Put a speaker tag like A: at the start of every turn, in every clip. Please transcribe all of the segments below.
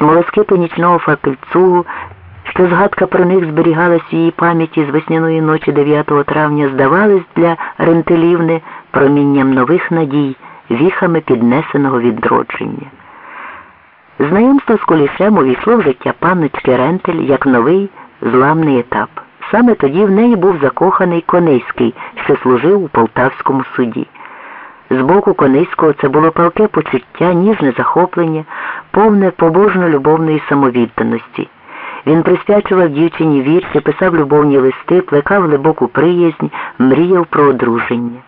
A: смолоскипи нічного факельцугу, що згадка про них зберігалась в її пам'яті з весняної ночі 9 травня, здавались для Рентелівни промінням нових надій, віхами піднесеного відродження. Знайомство з Кулішем увійшло в життя панночки Рентель як новий зламний етап. Саме тоді в неї був закоханий Конейський, що служив у Полтавському суді. З боку Конейського це було палке почуття, ніжне захоплення, повне побожно-любовної самовідданості. Він присвячував дівчині вірші, писав любовні листи, плекав глибоку приязнь, мріяв про одруження.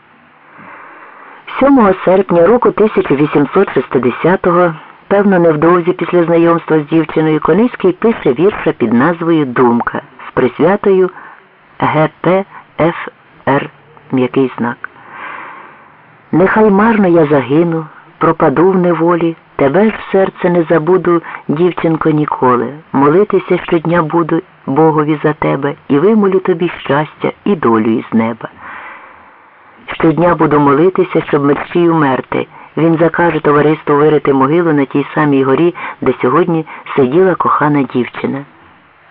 A: 7 серпня року 1860-го, певно, невдовзі після знайомства з дівчиною, Конейський пише вірша під назвою Думка з присвятою ГПФР м'який знак. Нехай марно я загину, пропаду в неволі, тебе ж серце не забуду, дівчинко, ніколи. Молитися щодня буду Богові за тебе і вимолю тобі щастя і долю із неба. Щодня буду молитися, щоб мерщій умерти. Він закаже товариству вирити могилу на тій самій горі, де сьогодні сиділа кохана дівчина.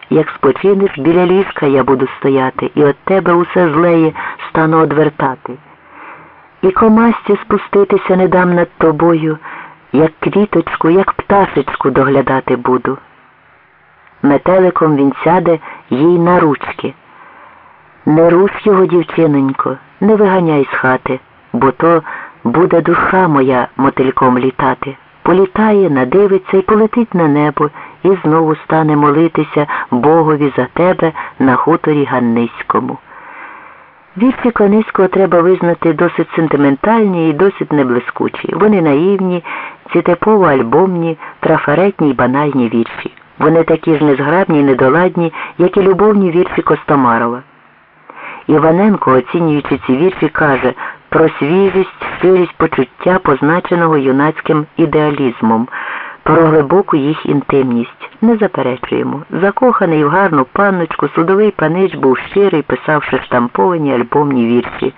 A: Як спочинеш, біля ліжка я буду стояти, і от тебе усе злеє стану одвертати. І комасті спуститися не дам над тобою, як квіточку, як пташечку доглядати буду. Метеликом він сяде їй на ручки. Не руш його, дівчинонько, не виганяй з хати, бо то буде душа моя мотильком літати. Політає, надивиться і полетить на небо, і знову стане молитися Богові за тебе на хуторі Ганниському. Вірші Кониського треба визнати досить сентиментальні і досить неблискучі. Вони наївні, ці типово альбомні, трафаретні й банальні вірші. Вони такі ж незграбні й недоладні, як і любовні вірші Костомарова. Іваненко, оцінюючи ці вірші, каже про свіжість, щирість почуття, позначеного юнацьким ідеалізмом, про глибоку їх інтимність. Не заперечуємо. Закоханий в гарну панночку, судовий панич був щирий, писавши штамповані альбомні вірші.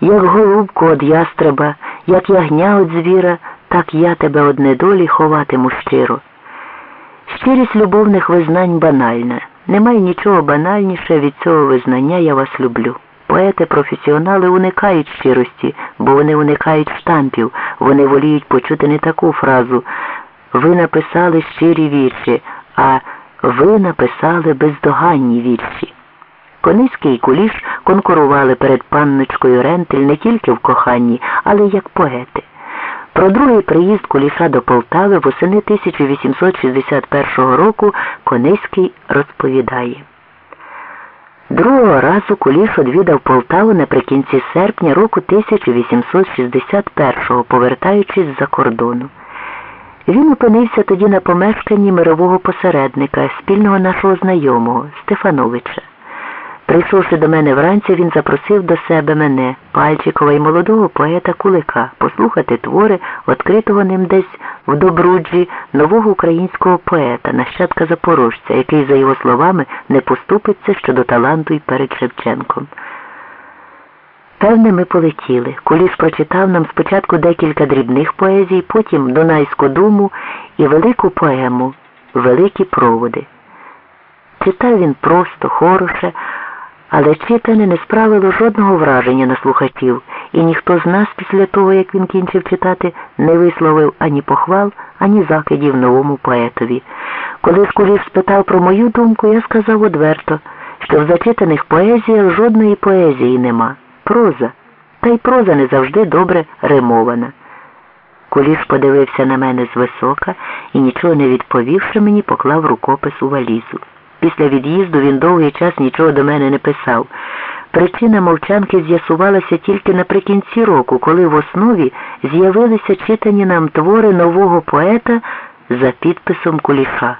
A: Як голубку од ястреба, як ягня од звіра, так я тебе од недолі ховатиму щиро. Щирість любовних визнань банальна. Немає нічого банальніше від цього визнання я вас люблю. Поети-професіонали уникають щирості, бо вони уникають штампів, вони воліють почути не таку фразу. Ви написали щирі вірші, а ви написали бездоганні вірші. Кониський і Куліш конкурували перед панночкою Рентель не тільки в коханні, але й як поети. Про другий приїзд Куліша до Полтави восени 1861 року Кониський розповідає. Другого разу Куліш одвідав Полтаву наприкінці серпня року 1861-го, повертаючись з-за кордону. Він опинився тоді на помешканні мирового посередника, спільного нашого знайомого Стефановича. Прийшовши до мене вранці, він запросив до себе мене, Пальчикова і молодого поета Кулика, послухати твори, відкритого ним десь в Добруджі нового українського поета, нащадка запорожця, який, за його словами, не поступиться щодо таланту й перед Шевченком. Певне, ми полетіли. Куліш прочитав нам спочатку декілька дрібних поезій, потім Дунайську думу і велику поему Великі проводи. Читав він просто, хороше, але читане не справило жодного враження на слухачів, і ніхто з нас після того, як він кінчив читати, не висловив ані похвал, ані закидів новому поетові. Коли ж Куліш спитав про мою думку, я сказав одверто, що в зачитаних поезіях жодної поезії нема проза, та й проза не завжди добре римована. Куліш подивився на мене звисока і, нічого не відповівши мені, поклав рукопис у валізу. Після від'їзду він довгий час нічого до мене не писав. Причина мовчанки з'ясувалася тільки наприкінці року, коли в основі з'явилися читані нам твори нового поета за підписом Куліша.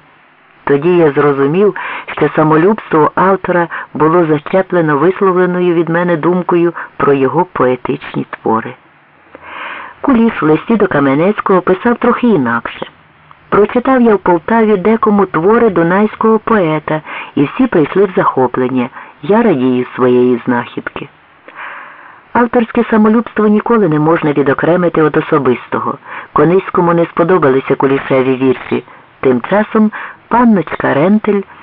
A: Тоді я зрозумів, що самолюбство автора було зачеплено висловленою від мене думкою про його поетичні твори. Куліш в листі до Каменецького писав трохи інакше. Прочитав я в Полтаві декому твори дунайського поета, і всі прийшли в захоплення. Я радію своєї знахідки. Авторське самолюбство ніколи не можна відокремити від особистого. Кониському не сподобалися кулішеві вірші. Тим часом панночка Рентель